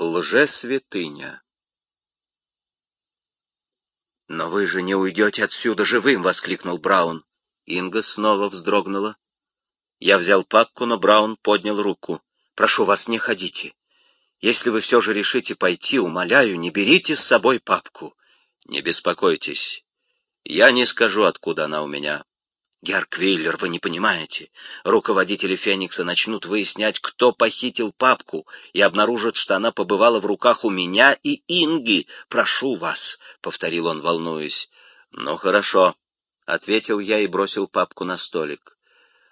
Лжесвятыня. «Но вы же не уйдете отсюда живым!» — воскликнул Браун. Инга снова вздрогнула. Я взял папку, но Браун поднял руку. «Прошу вас, не ходите. Если вы все же решите пойти, умоляю, не берите с собой папку. Не беспокойтесь. Я не скажу, откуда она у меня. Герр Квиллер, вы не понимаете. Руководители Феникса начнут выяснять, кто похитил папку, и обнаружат, что она побывала в руках у меня и Инги. Прошу вас, — повторил он, волнуясь. Ну, хорошо, — ответил я и бросил папку на столик.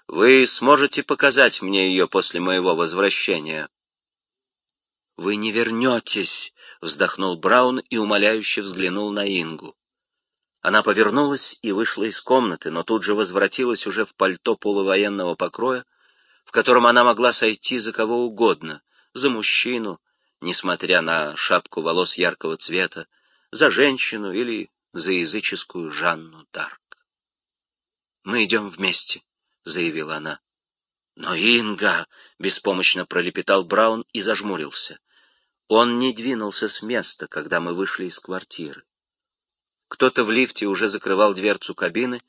Вы сможете показать мне ее после моего возвращения? Вы не вернетесь, — вздохнул Браун и умоляюще взглянул на Ингу. Она повернулась и вышла из комнаты, но тут же возвратилась уже в пальто полувоенного покроя, в котором она могла сойти за кого угодно, за мужчину, несмотря на шапку волос яркого цвета, за женщину или за языческую Жанну Дарк. «Мы идем вместе», — заявила она. «Но Инга!» — беспомощно пролепетал Браун и зажмурился. Он не двинулся с места, когда мы вышли из квартиры. Кто-то в лифте уже закрывал дверцу кабины,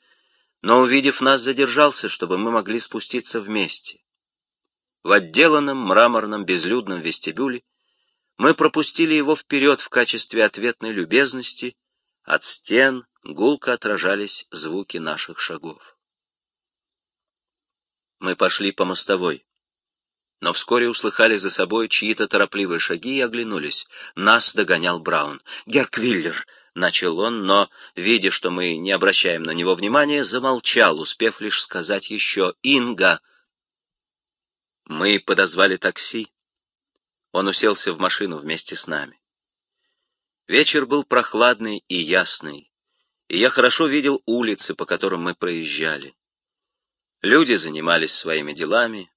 но, увидев нас, задержался, чтобы мы могли спуститься вместе. В отделанном мраморном безлюдном вестибюле мы пропустили его вперед в качестве ответной любезности, от стен гулко отражались звуки наших шагов. Мы пошли по мостовой, но вскоре услыхали за собой чьи-то торопливые шаги и оглянулись. Нас догонял Браун. «Герквиллер!» Начал он, но, видя, что мы не обращаем на него внимания, замолчал, успев лишь сказать еще «Инга». Мы подозвали такси. Он уселся в машину вместе с нами. Вечер был прохладный и ясный, и я хорошо видел улицы, по которым мы проезжали. Люди занимались своими делами,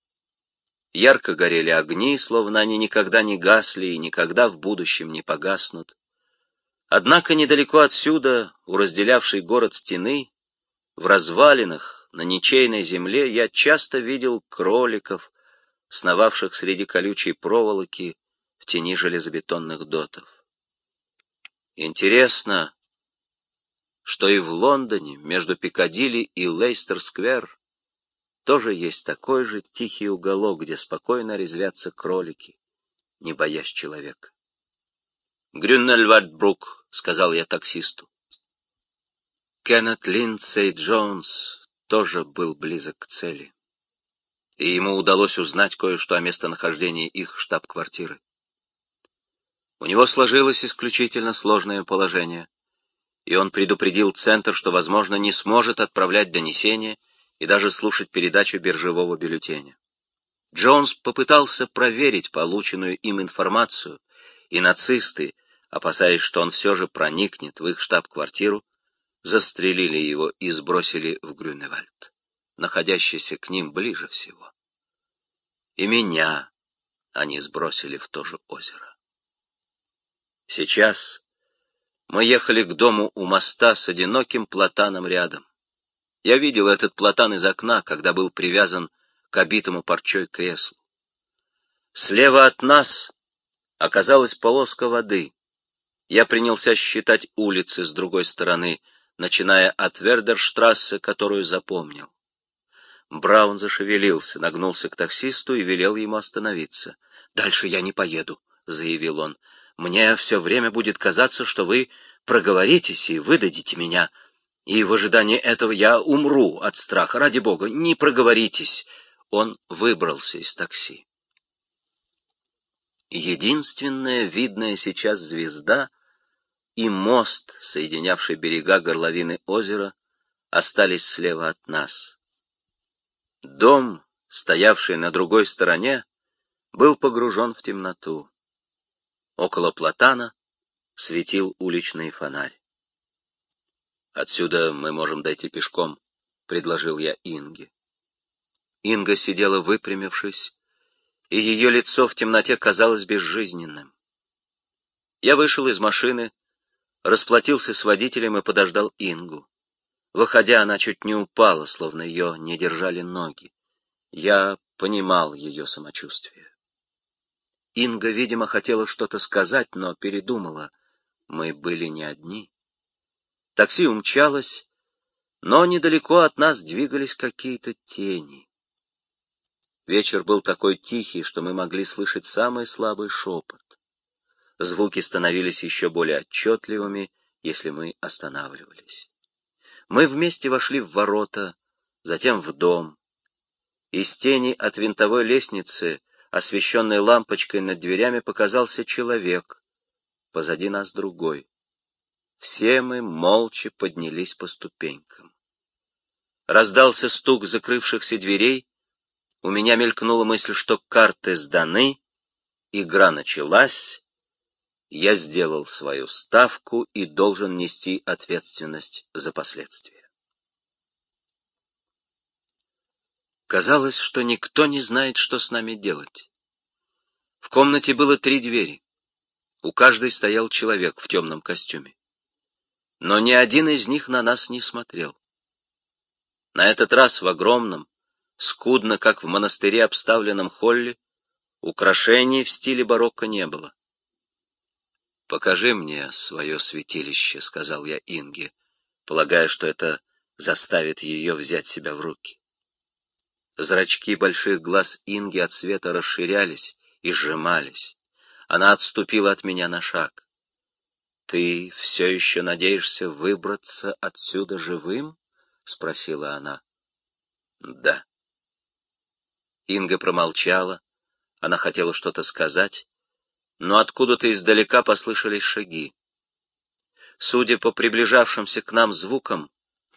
ярко горели огни, словно они никогда не гасли и никогда в будущем не погаснут. Однако недалеко отсюда, у разделявшей город стены, в развалинах, на ничейной земле, я часто видел кроликов, сновавших среди колючей проволоки в тени железобетонных дотов. Интересно, что и в Лондоне, между Пикадилли и Лейстер-сквер, тоже есть такой же тихий уголок, где спокойно резвятся кролики, не боясь человека. Грюннельвальдбрук — сказал я таксисту. Кеннет Линдсей Джонс тоже был близок к цели, и ему удалось узнать кое-что о местонахождении их штаб-квартиры. У него сложилось исключительно сложное положение, и он предупредил Центр, что, возможно, не сможет отправлять донесения и даже слушать передачу биржевого бюллетеня. Джонс попытался проверить полученную им информацию, и нацисты, опасаясь, что он все же проникнет в их штаб-квартиру, застрелили его и сбросили в Грюневальд, находящийся к ним ближе всего. И меня они сбросили в то же озеро. Сейчас мы ехали к дому у моста с одиноким платаном рядом. Я видел этот платан из окна, когда был привязан к обитому парчой креслу. Слева от нас оказалась полоска воды, я принялся считать улицы с другой стороны, начиная от Вердерштрассе, которую запомнил. Браун зашевелился, нагнулся к таксисту и велел ему остановиться. «Дальше я не поеду», — заявил он. «Мне все время будет казаться, что вы проговоритесь и выдадите меня. И в ожидании этого я умру от страха. Ради бога, не проговоритесь». Он выбрался из такси. Единственная видная сейчас звезда — и мост, соединявший берега горловины озера, остались слева от нас. Дом, стоявший на другой стороне, был погружен в темноту. Около платана светил уличный фонарь. «Отсюда мы можем дойти пешком», — предложил я Инге. Инга сидела выпрямившись, и ее лицо в темноте казалось безжизненным. Я вышел из машины, расплатился с водителем и подождал Ингу. Выходя, она чуть не упала, словно ее не держали ноги. Я понимал ее самочувствие. Инга, видимо, хотела что-то сказать, но передумала. Мы были не одни. Такси умчалось, но недалеко от нас двигались какие-то тени. Вечер был такой тихий, что мы могли слышать самый слабый шепот. Звуки становились еще более отчетливыми, если мы останавливались. Мы вместе вошли в ворота, затем в дом. Из тени от винтовой лестницы, освещенной лампочкой над дверями, показался человек. Позади нас другой. Все мы молча поднялись по ступенькам. Раздался стук закрывшихся дверей. У меня мелькнула мысль, что карты сданы, игра началась, я сделал свою ставку и должен нести ответственность за последствия. Казалось, что никто не знает, что с нами делать. В комнате было три двери. У каждой стоял человек в темном костюме. Но ни один из них на нас не смотрел. На этот раз в огромном, скудно, как в монастыре обставленном холле, украшений в стиле барокко не было. «Покажи мне свое святилище», — сказал я Инге, полагая, что это заставит ее взять себя в руки. Зрачки больших глаз Инги от света расширялись и сжимались. Она отступила от меня на шаг. «Ты все еще надеешься выбраться отсюда живым?» — спросила она. «Да». Инга промолчала. Она хотела что-то сказать, но откуда-то издалека послышались шаги. Судя по приближавшимся к нам звукам,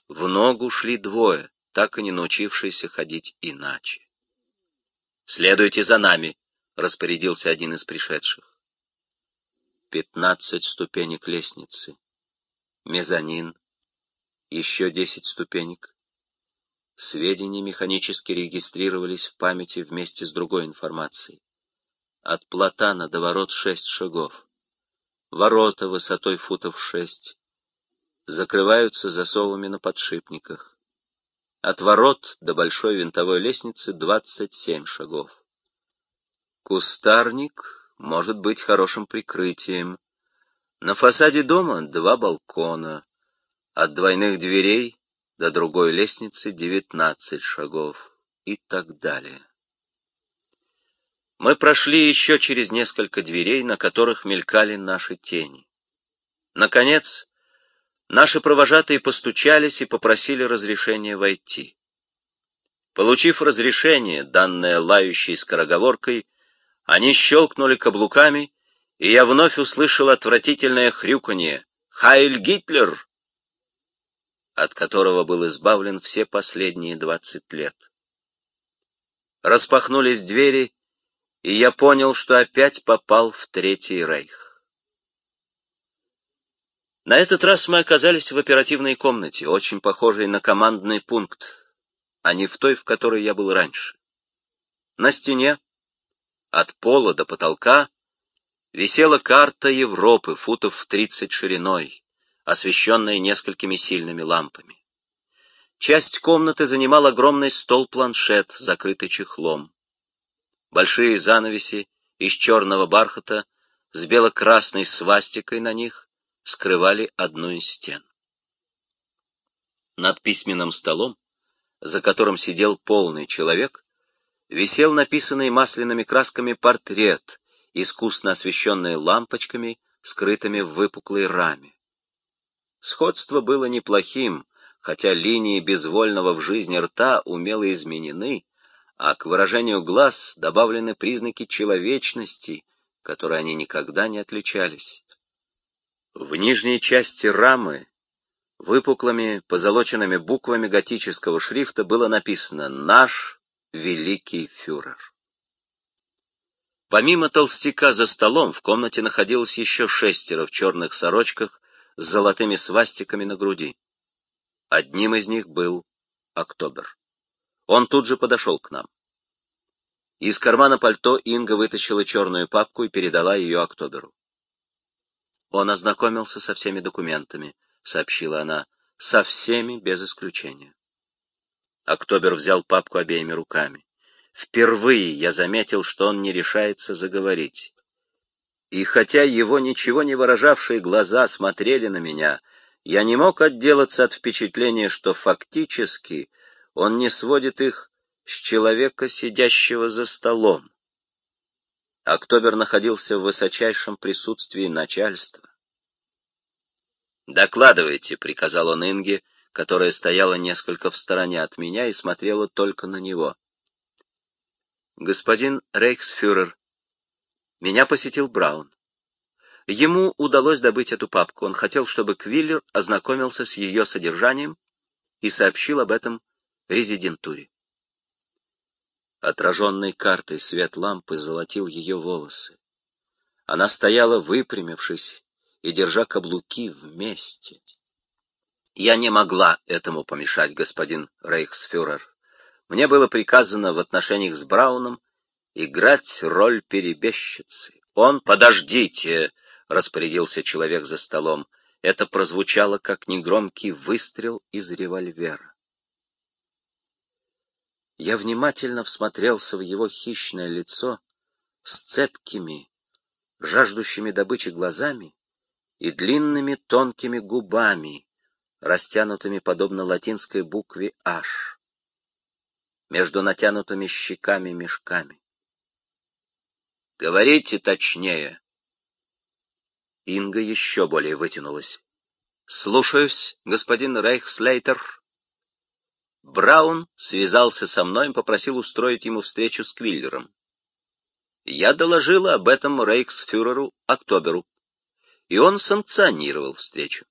в ногу шли двое, так и не научившиеся ходить иначе. «Следуйте за нами», — распорядился один из пришедших. Пятнадцать ступенек лестницы, мезонин, еще десять ступенек. Сведения механически регистрировались в памяти вместе с другой информацией. От платана до ворот шесть шагов. Ворота высотой футов шесть. Закрываются засовами на подшипниках. От ворот до большой винтовой лестницы двадцать семь шагов. Кустарник может быть хорошим прикрытием. На фасаде дома два балкона. От двойных дверей до другой лестницы девятнадцать шагов и так далее. Мы прошли еще через несколько дверей, на которых мелькали наши тени. Наконец, наши провожатые постучались и попросили разрешения войти. Получив разрешение, данное лающей скороговоркой, они щелкнули каблуками, и я вновь услышал отвратительное хрюканье «Хайль Гитлер!», от которого был избавлен все последние двадцать лет. Распахнулись двери, и я понял, что опять попал в Третий Рейх. На этот раз мы оказались в оперативной комнате, очень похожей на командный пункт, а не в той, в которой я был раньше. На стене, от пола до потолка, висела карта Европы футов в тридцать шириной, освещенная несколькими сильными лампами. Часть комнаты занимал огромный стол-планшет, закрытый чехлом. Большие занавеси из черного бархата с бело-красной свастикой на них скрывали одну из стен. Над письменным столом, за которым сидел полный человек, висел написанный масляными красками портрет, искусно освещенный лампочками, скрытыми в выпуклой раме. Сходство было неплохим, хотя линии безвольного в жизни рта умело изменены, а к выражению глаз добавлены признаки человечности, которые они никогда не отличались. В нижней части рамы выпуклыми позолоченными буквами готического шрифта было написано «Наш великий фюрер». Помимо толстяка за столом в комнате находилось еще шестеро в черных сорочках с золотыми свастиками на груди. Одним из них был Октобер. Он тут же подошел к нам. Из кармана пальто Инга вытащила черную папку и передала ее Октоберу. Он ознакомился со всеми документами, сообщила она, со всеми без исключения. Октобер взял папку обеими руками. Впервые я заметил, что он не решается заговорить. И хотя его ничего не выражавшие глаза смотрели на меня, я не мог отделаться от впечатления, что фактически он не сводит их с человека, сидящего за столом. Октобер находился в высочайшем присутствии начальства. «Докладывайте», — приказал он Инге, которая стояла несколько в стороне от меня и смотрела только на него. «Господин Рейхсфюрер, меня посетил Браун. Ему удалось добыть эту папку. Он хотел, чтобы Квиллер ознакомился с ее содержанием и сообщил об этом резидентуре. Отраженной картой свет лампы золотил ее волосы. Она стояла, выпрямившись и держа каблуки вместе. Я не могла этому помешать, господин Рейхсфюрер. Мне было приказано в отношениях с Брауном играть роль перебежчицы. Он, подождите, распорядился человек за столом. Это прозвучало как негромкий выстрел из револьвера. Я внимательно всмотрелся в его хищное лицо с цепкими, жаждущими добычи глазами и длинными тонкими губами, растянутыми подобно латинской букве «H», между натянутыми щеками мешками. «Говорите точнее!» Инга еще более вытянулась. «Слушаюсь, господин Рейхслейтер», Браун связался со мной и попросил устроить ему встречу с Квиллером. Я доложила об этом рейхсфюреру Октоберу, и он санкционировал встречу.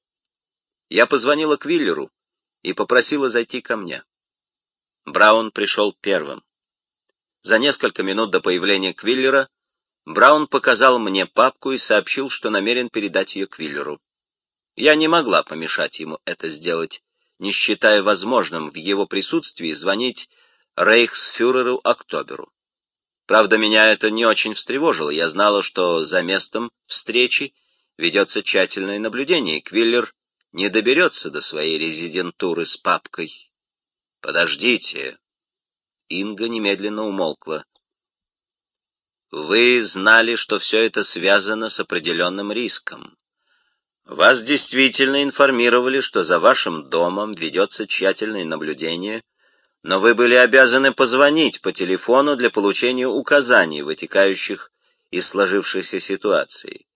Я позвонила Квиллеру и попросила зайти ко мне. Браун пришел первым. За несколько минут до появления Квиллера Браун показал мне папку и сообщил, что намерен передать ее Квиллеру. Я не могла помешать ему это сделать, не считая возможным в его присутствии звонить рейхсфюреру Октоберу. Правда, меня это не очень встревожило. Я знала, что за местом встречи ведется тщательное наблюдение, и Квиллер не доберется до своей резидентуры с папкой. «Подождите!» Инга немедленно умолкла. «Вы знали, что все это связано с определенным риском. Вас действительно информировали, что за вашим домом ведется тщательное наблюдение, но вы были обязаны позвонить по телефону для получения указаний, вытекающих из сложившейся ситуации.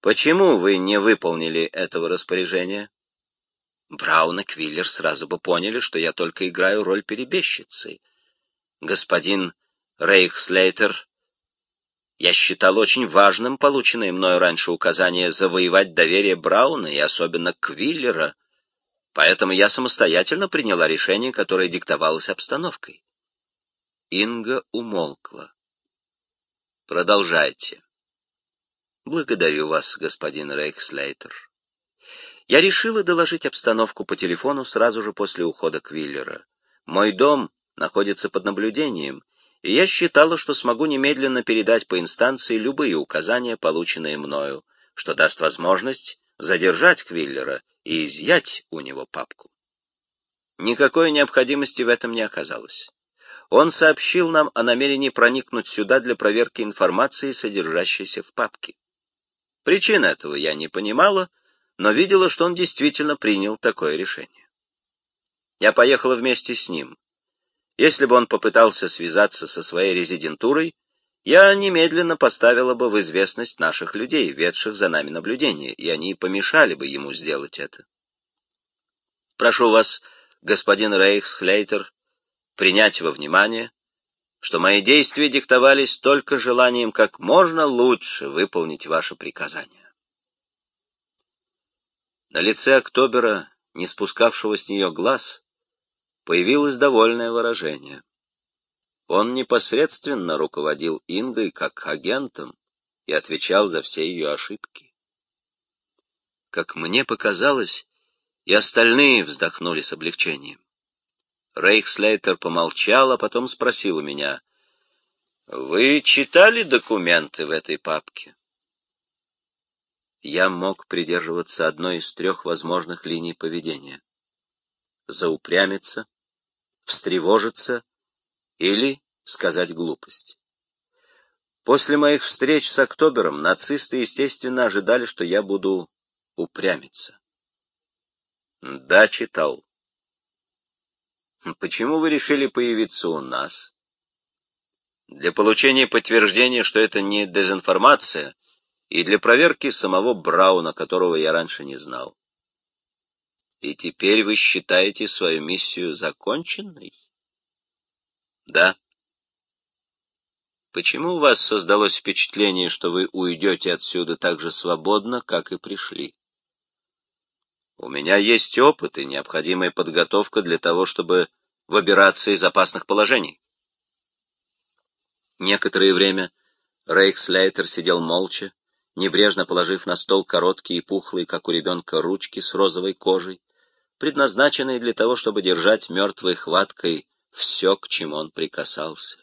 Почему вы не выполнили этого распоряжения? Браун и Квиллер сразу бы поняли, что я только играю роль перебежчицы. Господин Рейхслейтер я считал очень важным полученное мною раньше указание завоевать доверие Брауна и особенно Квиллера, поэтому я самостоятельно приняла решение, которое диктовалось обстановкой. Инга умолкла. Продолжайте. Благодарю вас, господин Рейхслейтер. Я решила доложить обстановку по телефону сразу же после ухода Квиллера. Мой дом находится под наблюдением, и я считала, что смогу немедленно передать по инстанции любые указания, полученные мною, что даст возможность задержать Квиллера и изъять у него папку. Никакой необходимости в этом не оказалось. Он сообщил нам о намерении проникнуть сюда для проверки информации, содержащейся в папке. Причин этого я не понимала, но видела, что он действительно принял такое решение. Я поехала вместе с ним, если бы он попытался связаться со своей резидентурой, я немедленно поставила бы в известность наших людей, ведших за нами наблюдение, и они помешали бы ему сделать это. Прошу вас, господин Рейхсхлейтер, принять во внимание, что мои действия диктовались только желанием как можно лучше выполнить ваше приказание. На лице Октобера, не спускавшего с нее глаз, появилось довольное выражение. Он непосредственно руководил Ингой как агентом и отвечал за все ее ошибки. Как мне показалось, и остальные вздохнули с облегчением. Рейхслейтер помолчал, а потом спросил у меня, «Вы читали документы в этой папке?» Я мог придерживаться одной из трех возможных линий поведения. Заупрямиться, встревожиться или сказать глупость. После моих встреч с Октобером нацисты, естественно, ожидали, что я буду упрямиться. Да, читал. Почему вы решили появиться у нас? Для получения подтверждения, что это не дезинформация, и для проверки самого Брауна, которого я раньше не знал. И теперь вы считаете свою миссию законченной? Да. Почему у вас создалось впечатление, что вы уйдете отсюда так же свободно, как и пришли? У меня есть опыт и необходимая подготовка для того, чтобы выбираться из опасных положений. Некоторое время Рейхслейтер сидел молча, небрежно положив на стол короткие и пухлые, как у ребенка, ручки с розовой кожей, предназначенные для того, чтобы держать мертвой хваткой все, к чему он прикасался.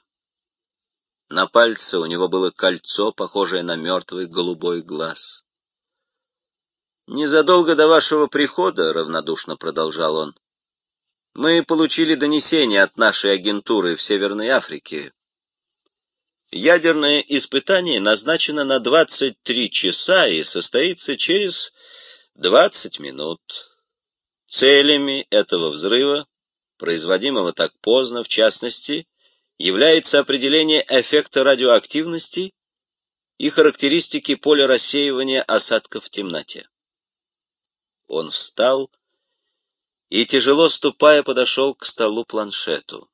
На пальце у него было кольцо, похожее на мертвый голубой глаз. «Незадолго до вашего прихода, — равнодушно продолжал он, — мы получили донесение от нашей агентуры в Северной Африке Ядерное испытание назначено на 23 часа и состоится через 20 минут. Целями этого взрыва, производимого так поздно, в частности, является определение эффекта радиоактивности и характеристики поля рассеивания осадков в темноте. Он встал и, тяжело ступая, подошел к столу-планшету.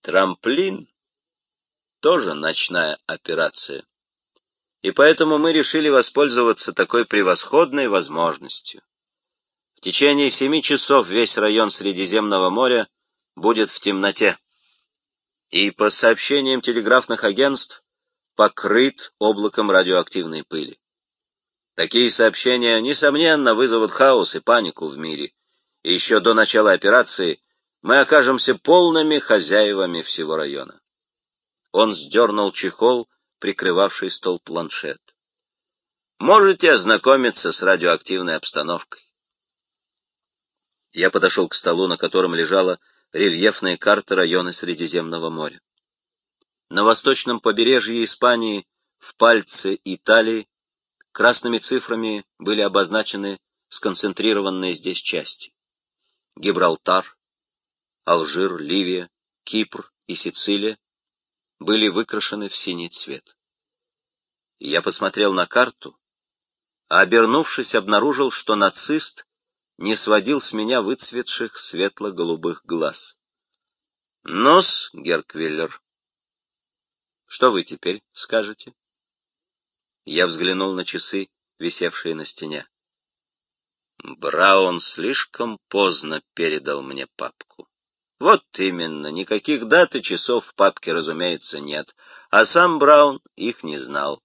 Трамплин тоже ночная операция. И поэтому мы решили воспользоваться такой превосходной возможностью. В течение семи часов весь район Средиземного моря будет в темноте. И по сообщениям телеграфных агентств покрыт облаком радиоактивной пыли. Такие сообщения, несомненно, вызовут хаос и панику в мире. И еще до начала операции мы окажемся полными хозяевами всего района. Он сдернул чехол, прикрывавший стол планшет. Можете ознакомиться с радиоактивной обстановкой. Я подошел к столу, на котором лежала рельефная карта района Средиземного моря. На восточном побережье Испании, в пальце Италии, красными цифрами были обозначены сконцентрированные здесь части. Гибралтар, Алжир, Ливия, Кипр и Сицилия были выкрашены в синий цвет. Я посмотрел на карту, а, обернувшись, обнаружил, что нацист не сводил с меня выцветших светло-голубых глаз. «Нос, Герквиллер, что вы теперь скажете?» Я взглянул на часы, висевшие на стене. Браун слишком поздно передал мне папку. Вот именно, никаких дат и часов в папке, разумеется, нет, а сам Браун их не знал.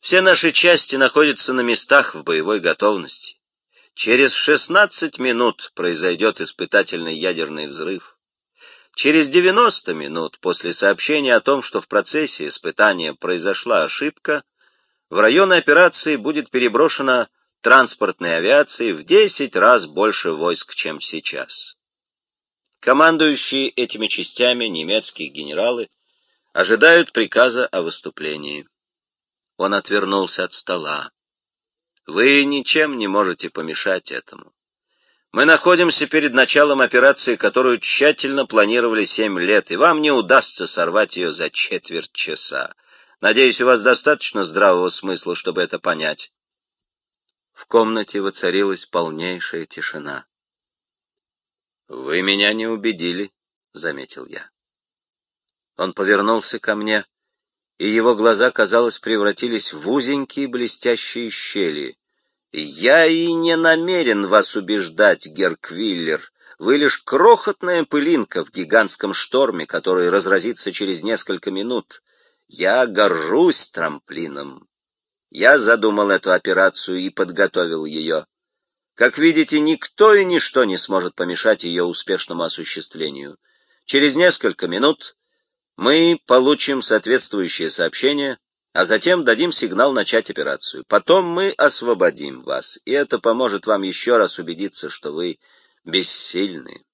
Все наши части находятся на местах в боевой готовности. Через 16 минут произойдет испытательный ядерный взрыв. Через 90 минут после сообщения о том, что в процессе испытания произошла ошибка, в район операции будет переброшена транспортной авиации в 10 раз больше войск, чем сейчас. Командующие этими частями немецкие генералы ожидают приказа о выступлении. Он отвернулся от стола. Вы ничем не можете помешать этому. Мы находимся перед началом операции, которую тщательно планировали семь лет, и вам не удастся сорвать ее за четверть часа. Надеюсь, у вас достаточно здравого смысла, чтобы это понять. В комнате воцарилась полнейшая тишина. «Вы меня не убедили», — заметил я. Он повернулся ко мне, и его глаза, казалось, превратились в узенькие блестящие щели. «Я и не намерен вас убеждать, Герквиллер. Вы лишь крохотная пылинка в гигантском шторме, который разразится через несколько минут. Я горжусь трамплином. Я задумал эту операцию и подготовил ее. Как видите, никто и ничто не сможет помешать ее успешному осуществлению. Через несколько минут мы получим соответствующее сообщение, а затем дадим сигнал начать операцию. Потом мы освободим вас, и это поможет вам еще раз убедиться, что вы бессильны.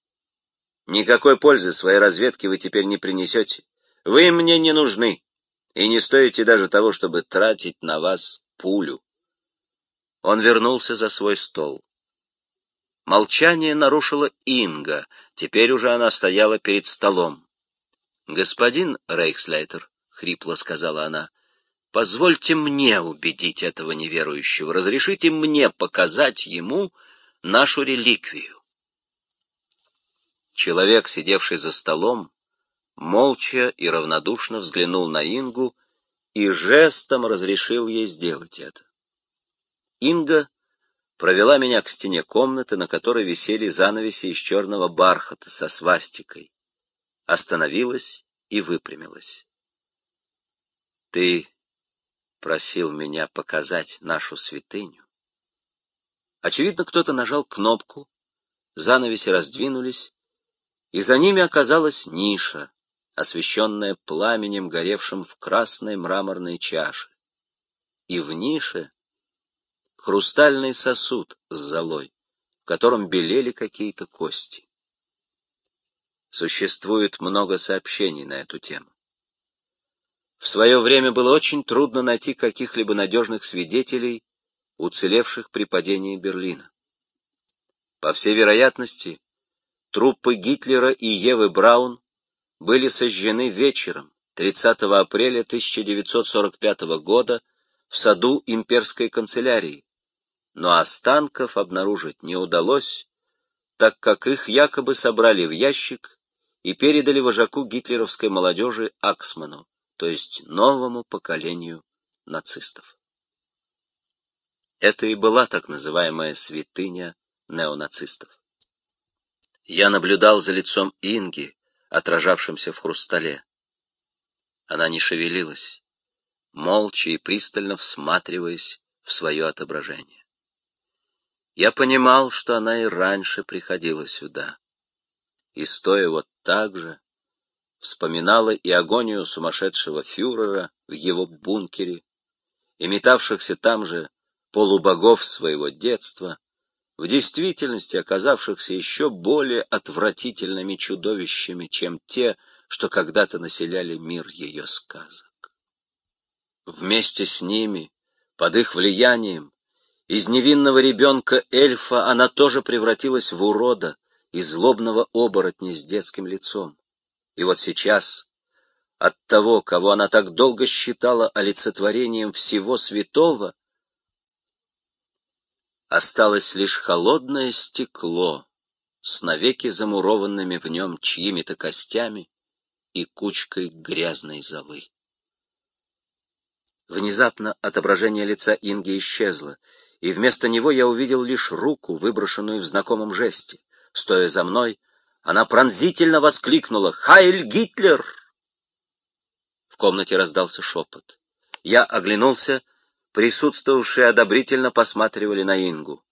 Никакой пользы своей разведке вы теперь не принесете. Вы мне не нужны, и не стоите даже того, чтобы тратить на вас пулю. Он вернулся за свой стол. Молчание нарушила Инга, теперь уже она стояла перед столом. «Господин Рейхслейтер», — хрипло сказала она, — «позвольте мне убедить этого неверующего, разрешите мне показать ему нашу реликвию». Человек, сидевший за столом, молча и равнодушно взглянул на Ингу и жестом разрешил ей сделать это. Инга провела меня к стене комнаты, на которой висели занавеси из черного бархата со свастикой, остановилась и выпрямилась. «Ты просил меня показать нашу святыню?» Очевидно, кто-то нажал кнопку, занавеси раздвинулись, и за ними оказалась ниша, освещенная пламенем, горевшим в красной мраморной чаше. И в нише хрустальный сосуд с золой, в котором белели какие-то кости. Существует много сообщений на эту тему. В свое время было очень трудно найти каких-либо надежных свидетелей, уцелевших при падении Берлина. По всей вероятности, труппы Гитлера и Евы Браун были сожжены вечером 30 апреля 1945 года в саду имперской канцелярии, но останков обнаружить не удалось, так как их якобы собрали в ящик и передали вожаку гитлеровской молодежи Аксману, то есть новому поколению нацистов. Это и была так называемая святыня неонацистов. Я наблюдал за лицом Инги, отражавшимся в хрустале. Она не шевелилась, молча и пристально всматриваясь в свое отображение. Я понимал, что она и раньше приходила сюда. И стоя вот так же, вспоминала и агонию сумасшедшего фюрера в его бункере, и метавшихся там же полубогов своего детства, в действительности оказавшихся еще более отвратительными чудовищами, чем те, что когда-то населяли мир ее сказок. Вместе с ними, под их влиянием, из невинного ребенка-эльфа она тоже превратилась в урода и злобного оборотня с детским лицом. И вот сейчас от того, кого она так долго считала олицетворением всего святого, осталось лишь холодное стекло с навеки замурованными в нем чьими-то костями и кучкой грязной золы. Внезапно отображение лица Инги исчезло, и вместо него я увидел лишь руку, выброшенную в знакомом жесте. Стоя за мной, она пронзительно воскликнула «Хайль Гитлер!». В комнате раздался шепот. Я оглянулся, присутствовавшие одобрительно посматривали на Ингу.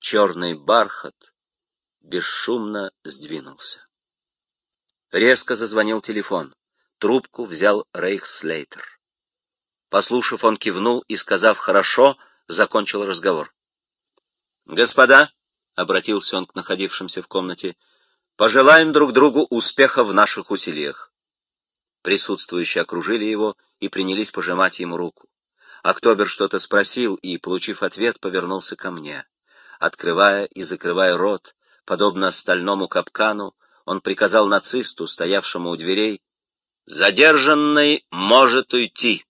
Черный бархат бесшумно сдвинулся. Резко зазвонил телефон. Трубку взял Рейхслейтер. Послушав, он кивнул и, сказав «хорошо», закончил разговор. «Господа», — обратился он к находившимся в комнате, — «пожелаем друг другу успеха в наших усилиях». Присутствующие окружили его и принялись пожимать ему руку. Октобер что-то спросил и, получив ответ, повернулся ко мне. Открывая и закрывая рот, подобно стальному капкану, он приказал нацисту, стоявшему у дверей, «Задержанный может уйти.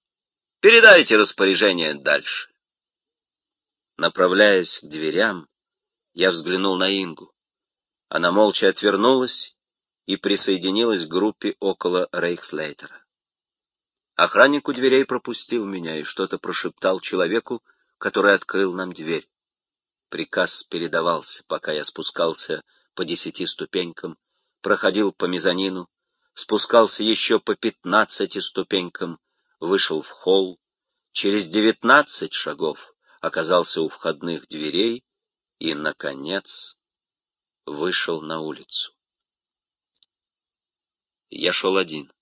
Передайте распоряжение дальше». Направляясь к дверям, я взглянул на Ингу. Она молча отвернулась и присоединилась к группе около Рейхслейтера. Охранник у дверей пропустил меня и что-то прошептал человеку, который открыл нам дверь. Приказ передавался, пока я спускался по десяти ступенькам, проходил по мезонину, спускался еще по пятнадцати ступенькам, вышел в холл, через девятнадцать шагов оказался у входных дверей и, наконец, вышел на улицу. Я шел один.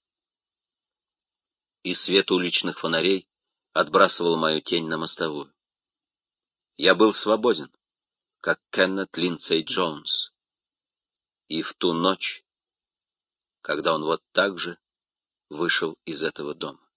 И свет уличных фонарей отбрасывал мою тень на мостовую. Я был свободен, как Кеннет Линдсей Джонс. И в ту ночь, когда он вот так же вышел из этого дома.